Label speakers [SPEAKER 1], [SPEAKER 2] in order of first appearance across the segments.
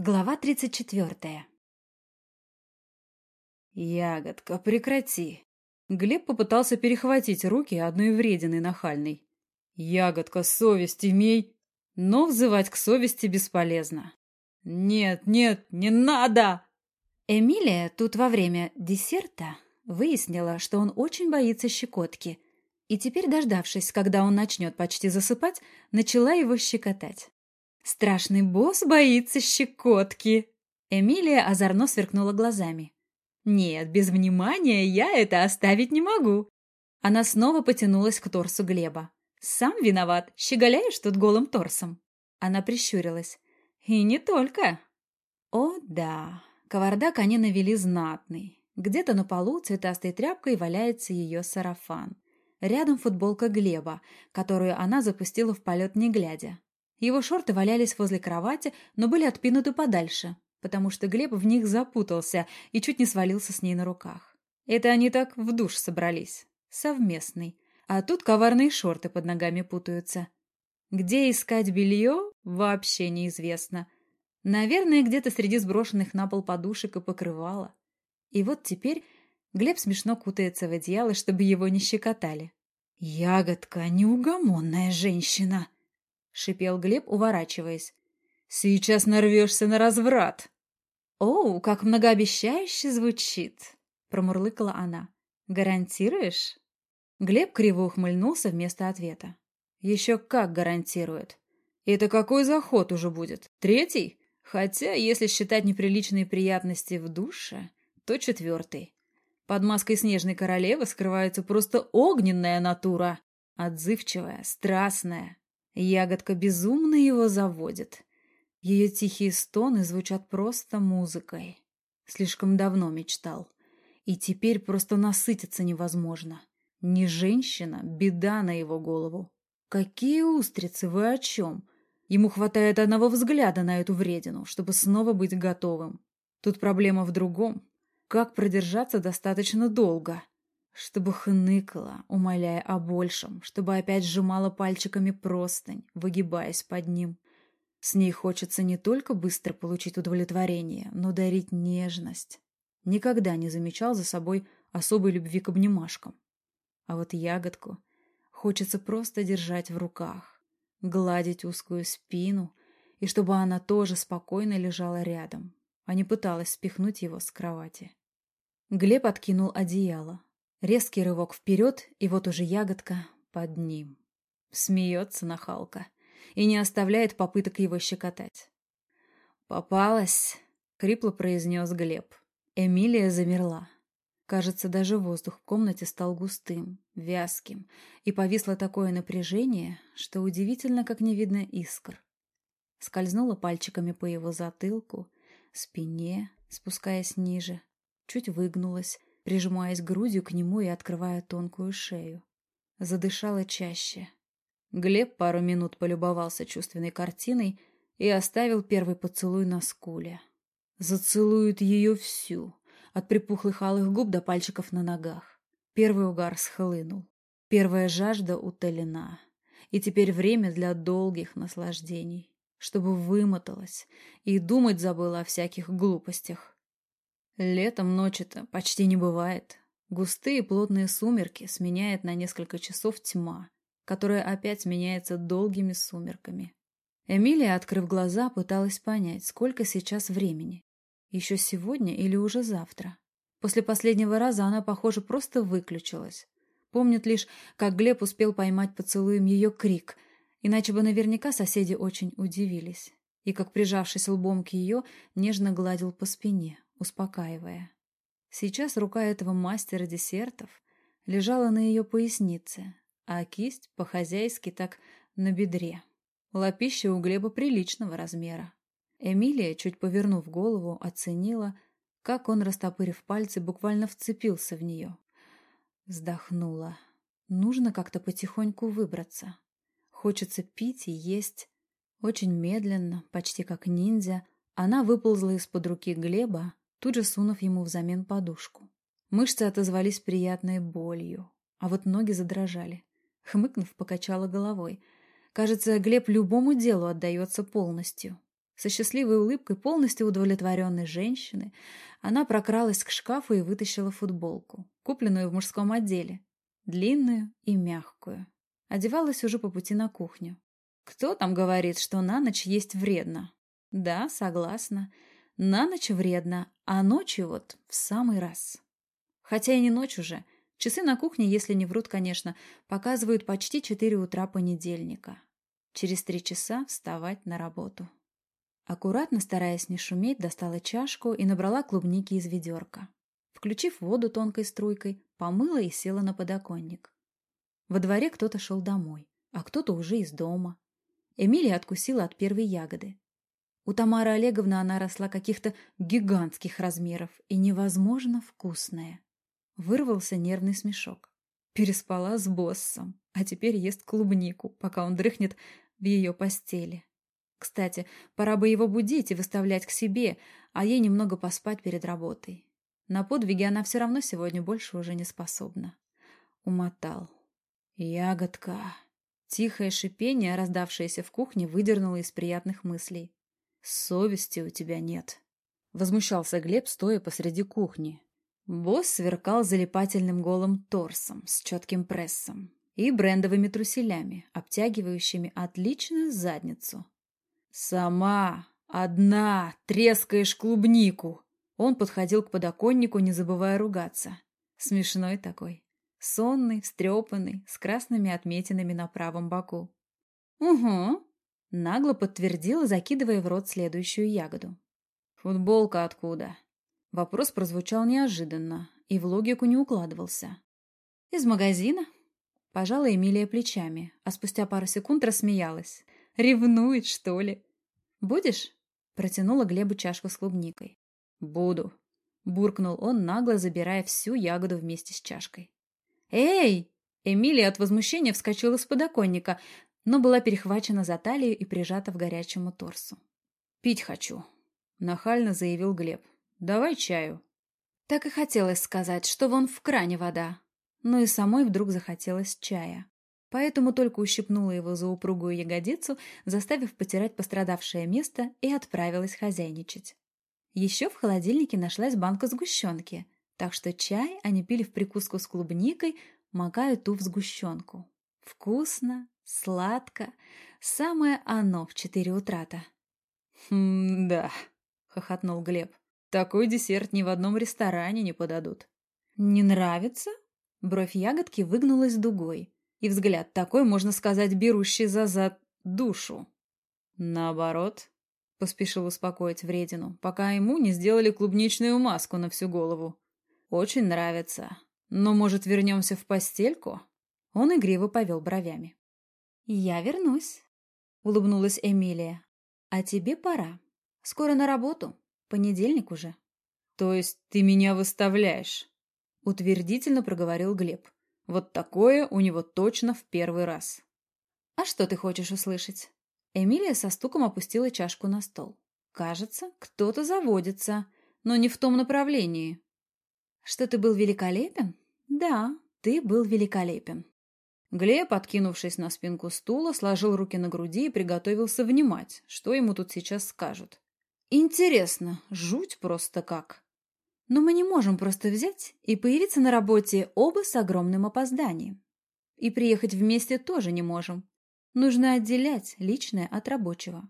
[SPEAKER 1] Глава тридцать четвертая.
[SPEAKER 2] «Ягодка, прекрати!» Глеб попытался перехватить руки одной врединой нахальной. «Ягодка, совесть имей!» Но взывать к совести бесполезно. «Нет, нет, не надо!»
[SPEAKER 1] Эмилия тут во время десерта выяснила, что он очень боится щекотки, и теперь, дождавшись, когда он начнет почти засыпать, начала его щекотать. Страшный босс боится щекотки. Эмилия озорно сверкнула глазами. Нет, без внимания я это оставить не могу. Она снова потянулась к торсу Глеба. Сам виноват, щеголяешь тут голым торсом. Она прищурилась. И не только. О, да, кавардак они навели знатный. Где-то на полу цветастой тряпкой валяется ее сарафан. Рядом футболка Глеба, которую она запустила в полет не глядя. Его шорты валялись возле кровати, но были отпинуты подальше, потому что Глеб в них запутался и чуть не свалился с ней на руках. Это они так в душ собрались. Совместный. А тут коварные шорты под ногами путаются. Где искать белье, вообще неизвестно. Наверное, где-то среди сброшенных на пол подушек и покрывала. И вот теперь Глеб смешно кутается в одеяло, чтобы его не щекотали. «Ягодка, неугомонная женщина!» Шипел Глеб, уворачиваясь. «Сейчас нарвешься на разврат!» «Оу, как многообещающе звучит!» — промурлыкала она. «Гарантируешь?» Глеб криво ухмыльнулся вместо ответа. «Еще как гарантирует. Это какой заход уже будет? Третий? Хотя, если считать неприличные приятности в душе, то четвертый. Под маской снежной королевы скрывается просто огненная натура. Отзывчивая, страстная, Ягодка безумно его заводит. Ее тихие стоны звучат просто музыкой. Слишком давно мечтал. И теперь просто насытиться невозможно. Не женщина, беда на его голову. Какие устрицы, вы о чем? Ему хватает одного взгляда на эту вредину, чтобы снова быть готовым. Тут проблема в другом. Как продержаться достаточно долго? Чтобы хныкала, умоляя о большем, чтобы опять сжимала пальчиками простынь, выгибаясь под ним. С ней хочется не только быстро получить удовлетворение, но дарить нежность. Никогда не замечал за собой особой любви к обнимашкам. А вот ягодку хочется просто держать в руках, гладить узкую спину, и чтобы она тоже спокойно лежала рядом, а не пыталась спихнуть его с кровати. Глеб откинул одеяло, Резкий рывок вперед, и вот уже ягодка под ним. Смеется нахалка и не оставляет попыток его щекотать. «Попалась!» — крипло произнес Глеб. Эмилия замерла. Кажется, даже воздух в комнате стал густым, вязким, и повисло такое напряжение, что удивительно, как не видно искр. Скользнула пальчиками по его затылку, спине, спускаясь ниже, чуть выгнулась, прижимаясь грудью к нему и открывая тонкую шею. Задышала чаще. Глеб пару минут полюбовался чувственной картиной и оставил первый поцелуй на скуле. Зацелует ее всю, от припухлых алых губ до пальчиков на ногах. Первый угар схлынул. Первая жажда утолена. И теперь время для долгих наслаждений, чтобы вымоталась и думать забыла о всяких глупостях. Летом ночи-то почти не бывает. Густые плотные сумерки сменяет на несколько часов тьма, которая опять меняется долгими сумерками. Эмилия, открыв глаза, пыталась понять, сколько сейчас времени. Еще сегодня или уже завтра. После последнего раза она, похоже, просто выключилась. Помнит лишь, как Глеб успел поймать поцелуем ее крик, иначе бы наверняка соседи очень удивились. И как, прижавшись лбом к ее, нежно гладил по спине, успокаивая. Сейчас рука этого мастера десертов лежала на ее пояснице, а кисть по-хозяйски так на бедре. Лапища у Глеба приличного размера. Эмилия, чуть повернув голову, оценила, как он, растопырив пальцы, буквально вцепился в нее. Вздохнула. Нужно как-то потихоньку выбраться. Хочется пить и есть. Очень медленно, почти как ниндзя, она выползла из-под руки Глеба тут же сунув ему взамен подушку. Мышцы отозвались приятной болью, а вот ноги задрожали. Хмыкнув, покачала головой. Кажется, Глеб любому делу отдается полностью. Со счастливой улыбкой полностью удовлетворенной женщины она прокралась к шкафу и вытащила футболку, купленную в мужском отделе, длинную и мягкую. Одевалась уже по пути на кухню. Кто там говорит, что на ночь есть вредно? Да, согласна. На ночь вредно, а ночью вот в самый раз. Хотя и не ночь уже. Часы на кухне, если не врут, конечно, показывают почти 4 утра понедельника. Через три часа вставать на работу. Аккуратно, стараясь не шуметь, достала чашку и набрала клубники из ведерка. Включив воду тонкой струйкой, помыла и села на подоконник. Во дворе кто-то шел домой, а кто-то уже из дома. Эмилия откусила от первой ягоды. У Тамары Олеговны она росла каких-то гигантских размеров и невозможно вкусная. Вырвался нервный смешок. Переспала с боссом, а теперь ест клубнику, пока он дрыхнет в ее постели. Кстати, пора бы его будить и выставлять к себе, а ей немного поспать перед работой. На подвиги она все равно сегодня больше уже не способна. Умотал. «Ягодка!» Тихое шипение, раздавшееся в кухне, выдернуло из приятных мыслей. «Совести у тебя нет», — возмущался Глеб, стоя посреди кухни. Босс сверкал залипательным голым торсом с четким прессом и брендовыми труселями, обтягивающими отличную задницу. «Сама, одна, трескаешь клубнику!» Он подходил к подоконнику, не забывая ругаться. Смешной такой. Сонный, встрепанный, с красными отметинами на правом боку. «Угу», — нагло подтвердила, закидывая в рот следующую ягоду. «Футболка откуда?» Вопрос прозвучал неожиданно и в логику не укладывался. «Из магазина?» Пожала Эмилия плечами, а спустя пару секунд рассмеялась. «Ревнует, что ли?» «Будешь?» Протянула Глебу чашку с клубникой. «Буду», — буркнул он, нагло забирая всю ягоду вместе с чашкой. «Эй!» Эмилия от возмущения вскочила с подоконника, но была перехвачена за талию и прижата в горячему торсу. «Пить хочу», — нахально заявил Глеб. «Давай чаю». Так и хотелось сказать, что вон в кране вода. Но и самой вдруг захотелось чая. Поэтому только ущипнула его за упругую ягодицу, заставив потирать пострадавшее место, и отправилась хозяйничать. Еще в холодильнике нашлась банка сгущенки — так что чай они пили в прикуску с клубникой, макая ту в сгущенку. Вкусно, сладко, самое оно в четыре утра-то. «Хм, да», — хохотнул Глеб, — «такой десерт ни в одном ресторане не подадут». «Не нравится?» Бровь ягодки выгнулась дугой, и взгляд такой, можно сказать, берущий за зад душу. «Наоборот», — поспешил успокоить вредину, пока ему не сделали клубничную маску на всю голову. Очень нравится. Но, может, вернемся в постельку?» Он игриво повел бровями. «Я вернусь», — улыбнулась Эмилия. «А тебе пора. Скоро на работу. Понедельник уже». «То есть ты меня выставляешь?» — утвердительно проговорил Глеб. «Вот такое у него точно в первый раз». «А что ты хочешь услышать?» Эмилия со стуком опустила чашку на стол. «Кажется, кто-то заводится, но не в том направлении. Что ты был великолепен? Да, ты был великолепен. Глеб, откинувшись на спинку стула, сложил руки на груди и приготовился внимать, что ему тут сейчас скажут. Интересно, жуть просто как. Но мы не можем просто взять и появиться на работе оба с огромным опозданием. И приехать вместе тоже не можем. Нужно отделять личное от рабочего.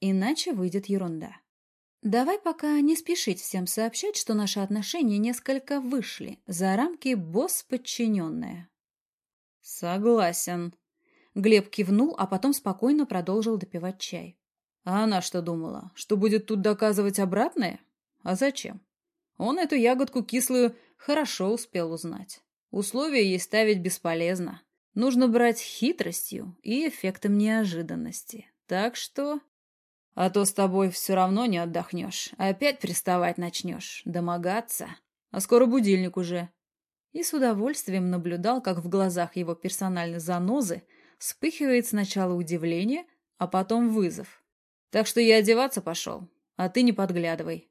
[SPEAKER 1] Иначе выйдет ерунда. Давай пока не спешить всем сообщать, что наши отношения несколько вышли за рамки босс-подчиненная. Согласен. Глеб кивнул, а потом спокойно продолжил допивать чай. А она что думала, что будет тут доказывать обратное? А зачем? Он эту ягодку кислую хорошо успел узнать. Условия ей ставить бесполезно. Нужно брать хитростью и эффектом неожиданности. Так что а то с тобой все равно не отдохнешь. Опять приставать начнешь, домогаться. А скоро будильник уже. И с удовольствием наблюдал, как в глазах его персональной занозы вспыхивает сначала удивление, а потом вызов. Так что я одеваться пошел, а ты не подглядывай.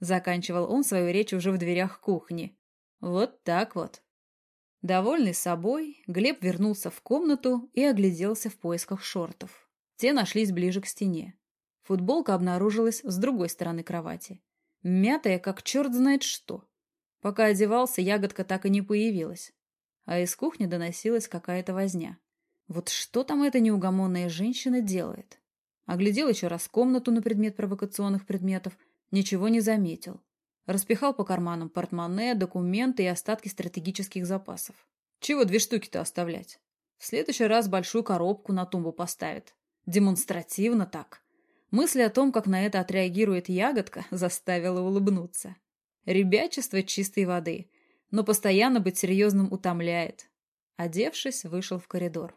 [SPEAKER 1] Заканчивал он свою речь уже в дверях кухни. Вот так вот. Довольный собой, Глеб вернулся в комнату и огляделся в поисках шортов. Те нашлись ближе к стене. Футболка обнаружилась с другой стороны кровати. Мятая, как черт знает что. Пока одевался, ягодка так и не появилась. А из кухни доносилась какая-то возня. Вот что там эта неугомонная женщина делает? Оглядел еще раз комнату на предмет провокационных предметов, ничего не заметил. Распихал по карманам портмоне, документы и остатки стратегических запасов. Чего две штуки-то оставлять? В следующий раз большую коробку на тумбу поставит. Демонстративно так. Мысль о том, как на это отреагирует ягодка, заставила улыбнуться. Ребячество чистой воды, но постоянно быть серьезным утомляет. Одевшись, вышел в коридор.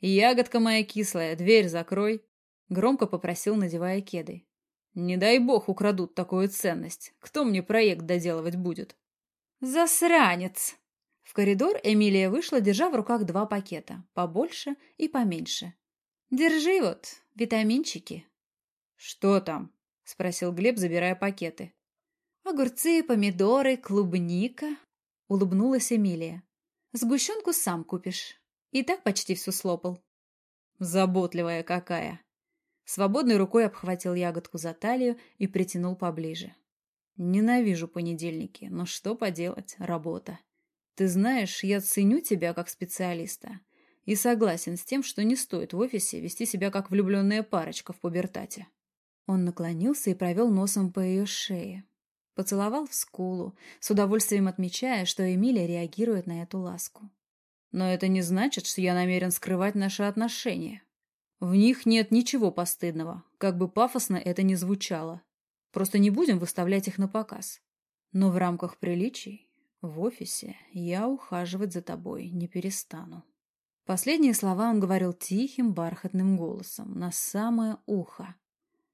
[SPEAKER 1] «Ягодка моя кислая, дверь закрой!» Громко попросил, надевая кеды. «Не дай бог украдут такую ценность. Кто мне проект доделывать будет?» «Засранец!» В коридор Эмилия вышла, держа в руках два пакета, побольше и поменьше. «Держи вот, витаминчики». «Что там?» — спросил Глеб, забирая пакеты. «Огурцы, помидоры, клубника», — улыбнулась Эмилия. «Сгущенку сам купишь. И так почти всю слопал». «Заботливая какая!» Свободной рукой обхватил ягодку за талию и притянул поближе. «Ненавижу понедельники, но что поделать, работа. Ты знаешь, я ценю тебя как специалиста и согласен с тем, что не стоит в офисе вести себя как влюбленная парочка в пубертате». Он наклонился и провел носом по ее шее, Поцеловал в скулу, с удовольствием отмечая, что Эмилия реагирует на эту ласку. Но это не значит, что я намерен скрывать наши отношения. В них нет ничего постыдного, как бы пафосно это ни звучало. Просто не будем выставлять их на показ. Но в рамках приличий, в офисе, я ухаживать за тобой не перестану. Последние слова он говорил тихим, бархатным голосом, на самое ухо.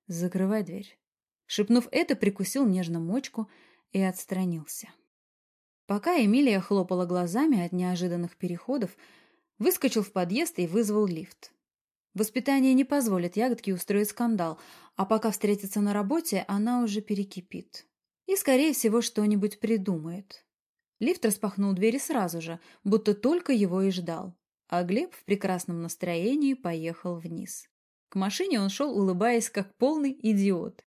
[SPEAKER 1] «Закрывай дверь». Шепнув это, прикусил нежно мочку и отстранился. Пока Эмилия хлопала глазами от неожиданных переходов, выскочил в подъезд и вызвал лифт. Воспитание не позволит ягодке устроить скандал, а пока встретится на работе, она уже перекипит. И, скорее всего, что-нибудь придумает. Лифт распахнул двери сразу же, будто только его и ждал. А Глеб в прекрасном настроении поехал вниз. К машине он шел, улыбаясь, как полный идиот.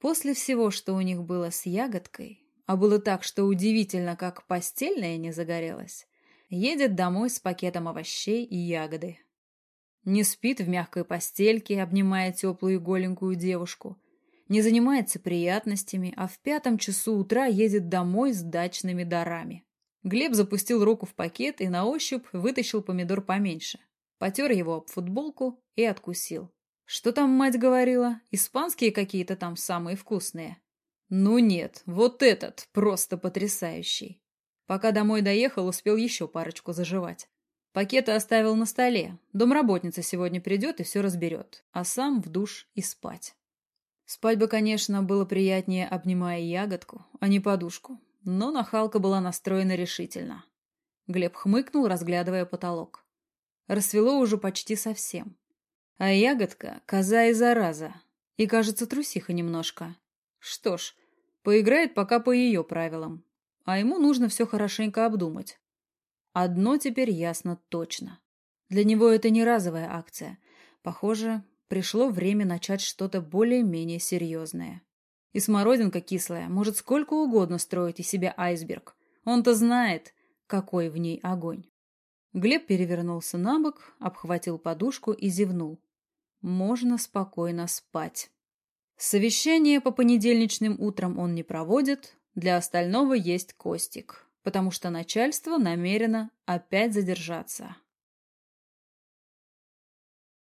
[SPEAKER 1] После всего, что у них было с ягодкой, а было так, что удивительно, как постельная не загорелась, едет домой с пакетом овощей и ягоды. Не спит в мягкой постельке, обнимая теплую голенькую девушку, не занимается приятностями, а в пятом часу утра едет домой с дачными дарами. Глеб запустил руку в пакет и на ощупь вытащил помидор поменьше. Потер его об футболку и откусил. Что там мать говорила? Испанские какие-то там самые вкусные. Ну нет, вот этот просто потрясающий. Пока домой доехал, успел еще парочку заживать. Пакеты оставил на столе. Домработница сегодня придет и все разберет. А сам в душ и спать. Спать бы, конечно, было приятнее, обнимая ягодку, а не подушку. Но нахалка была настроена решительно. Глеб хмыкнул, разглядывая потолок. Рассвело уже почти совсем. А ягодка — коза и зараза. И, кажется, трусиха немножко. Что ж, поиграет пока по ее правилам. А ему нужно все хорошенько обдумать. Одно теперь ясно точно. Для него это не разовая акция. Похоже, пришло время начать что-то более-менее серьезное. И смородинка кислая может сколько угодно строить из себя айсберг. Он-то знает, какой в ней огонь. Глеб перевернулся на бок, обхватил подушку и зевнул можно спокойно спать. Совещание по понедельничным утрам он не проводит, для остального есть Костик, потому что начальство намерено опять задержаться.